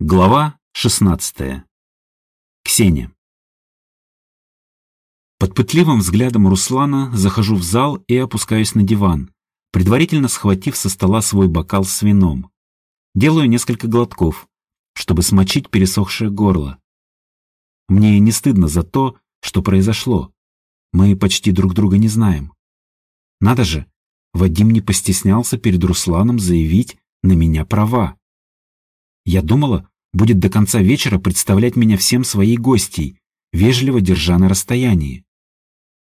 Глава 16. Ксения. Под пытливым взглядом Руслана захожу в зал и опускаюсь на диван, предварительно схватив со стола свой бокал с вином. Делаю несколько глотков, чтобы смочить пересохшее горло. Мне не стыдно за то, что произошло. Мы почти друг друга не знаем. Надо же, Вадим не постеснялся перед Русланом заявить на меня права. Я думала, будет до конца вечера представлять меня всем своей гостьей, вежливо держа на расстоянии.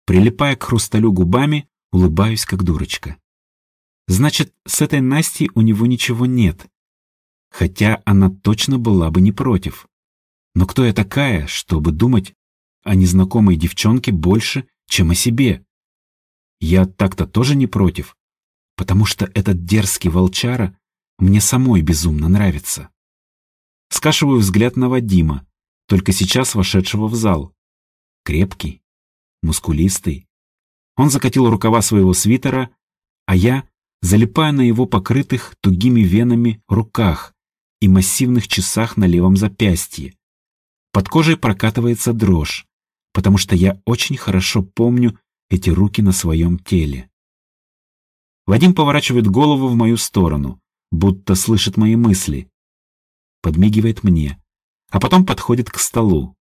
Прилипая к хрусталю губами, улыбаюсь, как дурочка. Значит, с этой Настей у него ничего нет. Хотя она точно была бы не против. Но кто я такая, чтобы думать о незнакомой девчонке больше, чем о себе? Я так-то тоже не против, потому что этот дерзкий волчара мне самой безумно нравится. Скашиваю взгляд на Вадима, только сейчас вошедшего в зал. Крепкий, мускулистый. Он закатил рукава своего свитера, а я залипаю на его покрытых тугими венами руках и массивных часах на левом запястье. Под кожей прокатывается дрожь, потому что я очень хорошо помню эти руки на своем теле. Вадим поворачивает голову в мою сторону, будто слышит мои мысли, подмигивает мне, а потом подходит к столу,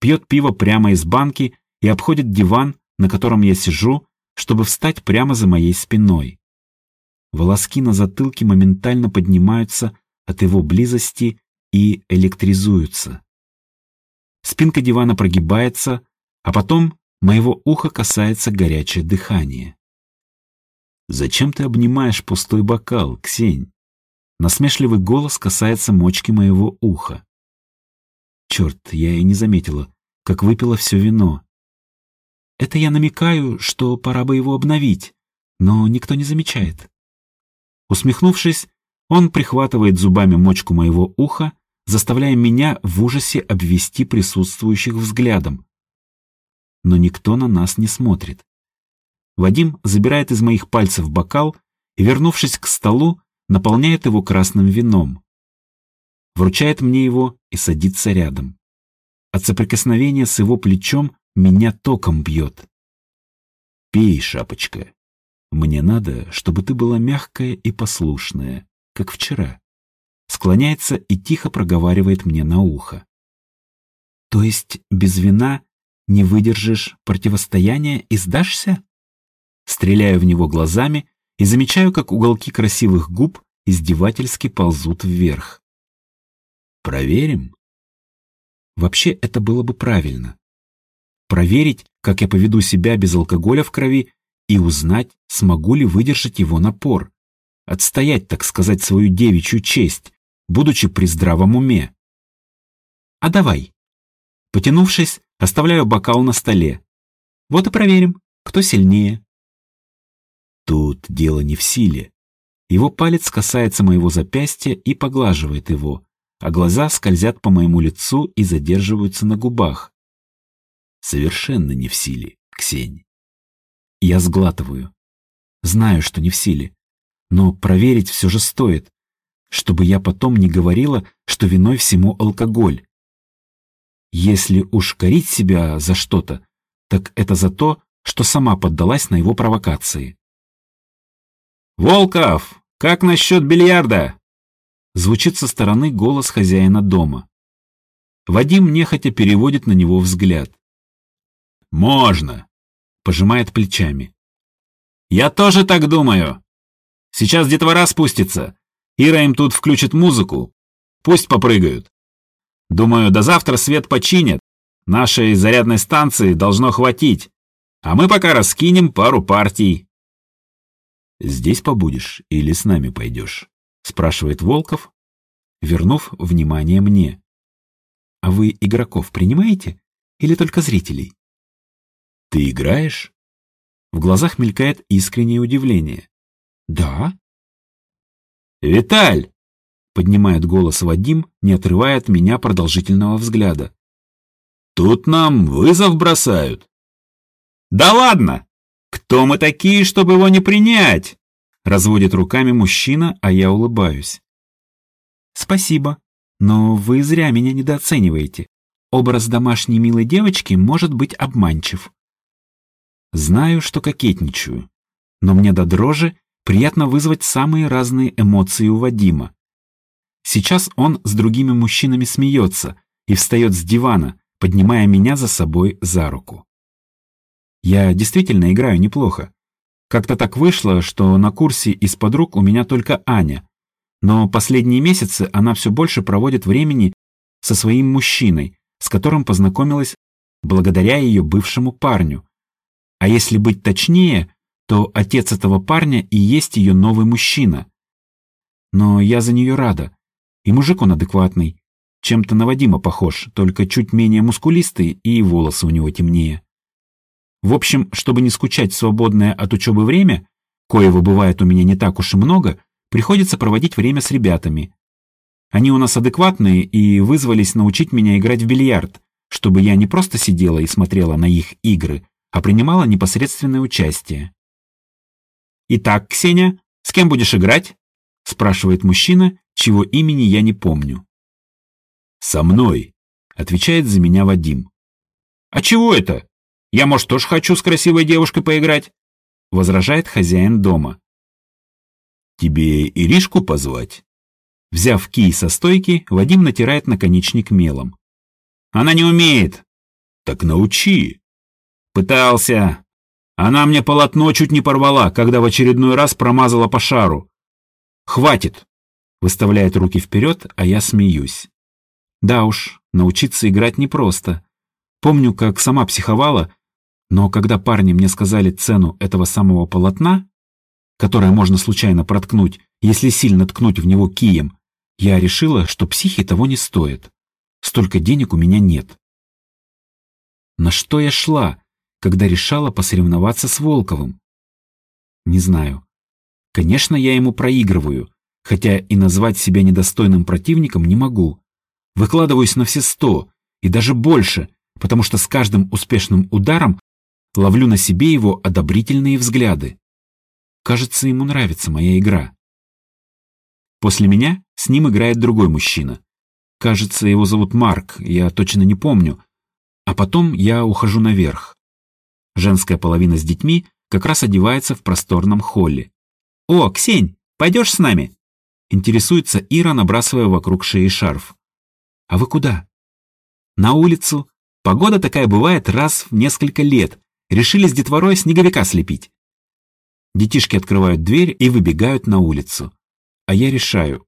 пьет пиво прямо из банки и обходит диван, на котором я сижу, чтобы встать прямо за моей спиной. Волоски на затылке моментально поднимаются от его близости и электризуются. Спинка дивана прогибается, а потом моего уха касается горячее дыхание. «Зачем ты обнимаешь пустой бокал, Ксень?» Насмешливый голос касается мочки моего уха. Черт, я и не заметила, как выпила все вино. Это я намекаю, что пора бы его обновить, но никто не замечает. Усмехнувшись, он прихватывает зубами мочку моего уха, заставляя меня в ужасе обвести присутствующих взглядом. Но никто на нас не смотрит. Вадим забирает из моих пальцев бокал и, вернувшись к столу, наполняет его красным вином. Вручает мне его и садится рядом. От соприкосновения с его плечом меня током бьет. «Пей, шапочка. Мне надо, чтобы ты была мягкая и послушная, как вчера». Склоняется и тихо проговаривает мне на ухо. «То есть без вина не выдержишь противостояния и сдашься?» Стреляю в него глазами и замечаю, как уголки красивых губ издевательски ползут вверх. Проверим? Вообще это было бы правильно. Проверить, как я поведу себя без алкоголя в крови и узнать, смогу ли выдержать его напор. Отстоять, так сказать, свою девичью честь, будучи при здравом уме. А давай. Потянувшись, оставляю бокал на столе. Вот и проверим, кто сильнее. Тут дело не в силе. Его палец касается моего запястья и поглаживает его, а глаза скользят по моему лицу и задерживаются на губах. Совершенно не в силе, Ксень. Я сглатываю. Знаю, что не в силе. Но проверить все же стоит, чтобы я потом не говорила, что виной всему алкоголь. Если уж корить себя за что-то, так это за то, что сама поддалась на его провокации. «Волков, как насчет бильярда?» Звучит со стороны голос хозяина дома. Вадим нехотя переводит на него взгляд. «Можно», — пожимает плечами. «Я тоже так думаю. Сейчас детвора спустится. Ира им тут включит музыку. Пусть попрыгают. Думаю, до завтра свет починят. Нашей зарядной станции должно хватить. А мы пока раскинем пару партий. «Здесь побудешь или с нами пойдешь?» — спрашивает Волков, вернув внимание мне. «А вы игроков принимаете или только зрителей?» «Ты играешь?» В глазах мелькает искреннее удивление. «Да?» «Виталь!» — поднимает голос Вадим, не отрывая от меня продолжительного взгляда. «Тут нам вызов бросают!» «Да ладно!» «Кто мы такие, чтобы его не принять?» Разводит руками мужчина, а я улыбаюсь. «Спасибо», Но вы зря меня недооцениваете. Образ домашней милой девочки может быть обманчив. Знаю, что кокетничаю, но мне до дрожи приятно вызвать самые разные эмоции у Вадима. Сейчас он с другими мужчинами смеется и встает с дивана, поднимая меня за собой за руку. Я действительно играю неплохо. Как-то так вышло, что на курсе из подруг у меня только Аня, но последние месяцы она все больше проводит времени со своим мужчиной, с которым познакомилась благодаря ее бывшему парню. А если быть точнее, то отец этого парня и есть ее новый мужчина. Но я за нее рада. И мужик он адекватный. Чем-то на Вадима похож, только чуть менее мускулистый и волосы у него темнее. В общем, чтобы не скучать в свободное от учебы время, коего бывает у меня не так уж и много, приходится проводить время с ребятами. Они у нас адекватные и вызвались научить меня играть в бильярд, чтобы я не просто сидела и смотрела на их игры, а принимала непосредственное участие. «Итак, Ксения, с кем будешь играть?» – спрашивает мужчина, чего имени я не помню. «Со мной», – отвечает за меня Вадим. «А чего это? Я, может, тоже хочу с красивой девушкой поиграть?» – возражает хозяин дома. «Тебе Иришку позвать?» Взяв кий со стойки, Вадим натирает наконечник мелом. «Она не умеет!» «Так научи!» «Пытался. Она мне полотно чуть не порвала, когда в очередной раз промазала по шару. Хватит!» Выставляет руки вперед, а я смеюсь. Да уж, научиться играть непросто. Помню, как сама психовала, но когда парни мне сказали цену этого самого полотна, которое можно случайно проткнуть, если сильно ткнуть в него кием, я решила, что психи того не стоит. Столько денег у меня нет. На что я шла, когда решала посоревноваться с Волковым? Не знаю. Конечно, я ему проигрываю, хотя и назвать себя недостойным противником не могу. Выкладываюсь на все сто, и даже больше, потому что с каждым успешным ударом ловлю на себе его одобрительные взгляды. Кажется, ему нравится моя игра. После меня с ним играет другой мужчина. Кажется, его зовут Марк, я точно не помню. А потом я ухожу наверх. Женская половина с детьми как раз одевается в просторном холле. «О, Ксень, пойдешь с нами?» Интересуется Ира, набрасывая вокруг шеи шарф. «А вы куда?» «На улицу. Погода такая бывает раз в несколько лет. Решили с детворой снеговика слепить. Детишки открывают дверь и выбегают на улицу. А я решаю,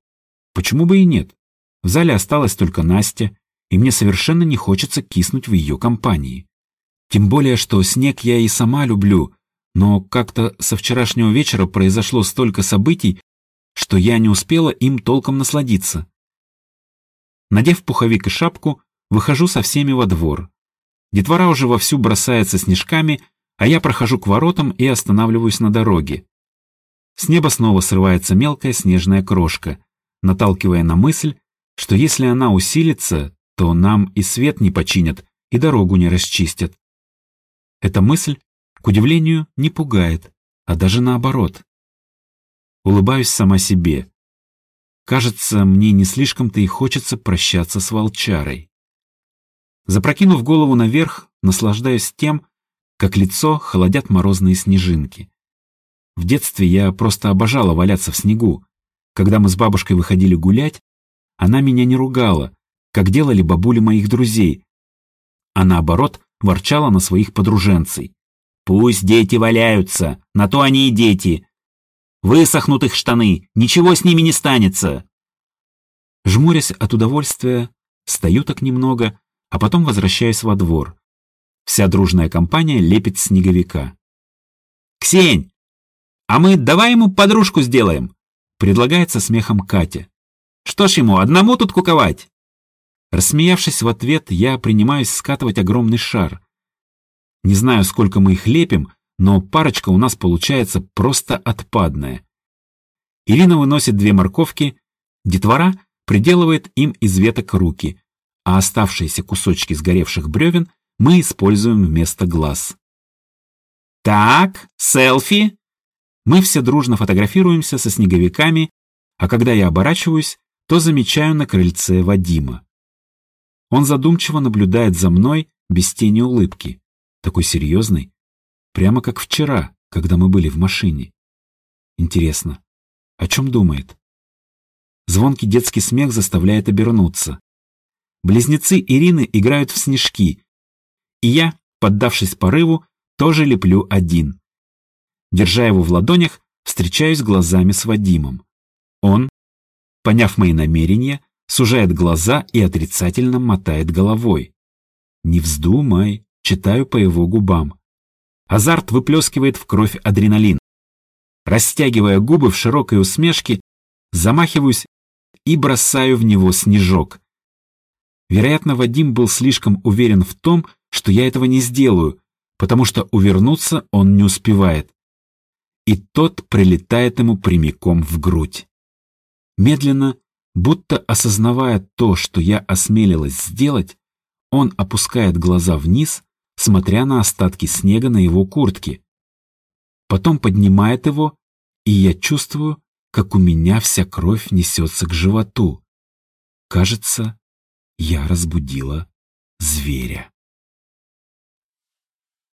почему бы и нет? В зале осталась только Настя, и мне совершенно не хочется киснуть в ее компании. Тем более, что снег я и сама люблю, но как-то со вчерашнего вечера произошло столько событий, что я не успела им толком насладиться. Надев пуховик и шапку, выхожу со всеми во двор. Детвора уже вовсю бросается снежками, а я прохожу к воротам и останавливаюсь на дороге. С неба снова срывается мелкая снежная крошка, наталкивая на мысль, что если она усилится, то нам и свет не починят, и дорогу не расчистят. Эта мысль, к удивлению, не пугает, а даже наоборот. Улыбаюсь сама себе. Кажется, мне не слишком-то и хочется прощаться с волчарой. Запрокинув голову наверх, наслаждаюсь тем, как лицо холодят морозные снежинки. В детстве я просто обожала валяться в снегу. Когда мы с бабушкой выходили гулять, она меня не ругала, как делали бабули моих друзей, а наоборот ворчала на своих подруженцей. «Пусть дети валяются, на то они и дети. Высохнут их штаны, ничего с ними не станется». Жмурясь от удовольствия, стою так немного, а потом возвращаюсь во двор. Вся дружная компания лепит снеговика. «Ксень, а мы давай ему подружку сделаем!» Предлагается смехом Катя. «Что ж ему, одному тут куковать?» Рассмеявшись в ответ, я принимаюсь скатывать огромный шар. Не знаю, сколько мы их лепим, но парочка у нас получается просто отпадная. Ирина выносит две морковки, детвора приделывает им из веток руки, а оставшиеся кусочки сгоревших бревен мы используем вместо глаз. Так, селфи. Мы все дружно фотографируемся со снеговиками, а когда я оборачиваюсь, то замечаю на крыльце Вадима. Он задумчиво наблюдает за мной без тени улыбки, такой серьезный, прямо как вчера, когда мы были в машине. Интересно, о чем думает? Звонкий детский смех заставляет обернуться. Близнецы Ирины играют в снежки, и я, поддавшись порыву, тоже леплю один. Держа его в ладонях, встречаюсь глазами с Вадимом. Он, поняв мои намерения, сужает глаза и отрицательно мотает головой. «Не вздумай», читаю по его губам. Азарт выплескивает в кровь адреналин. Растягивая губы в широкой усмешке, замахиваюсь и бросаю в него снежок. Вероятно, Вадим был слишком уверен в том, что я этого не сделаю, потому что увернуться он не успевает. И тот прилетает ему прямиком в грудь. Медленно, будто осознавая то, что я осмелилась сделать, он опускает глаза вниз, смотря на остатки снега на его куртке. Потом поднимает его, и я чувствую, как у меня вся кровь несется к животу. Кажется, я разбудила зверя.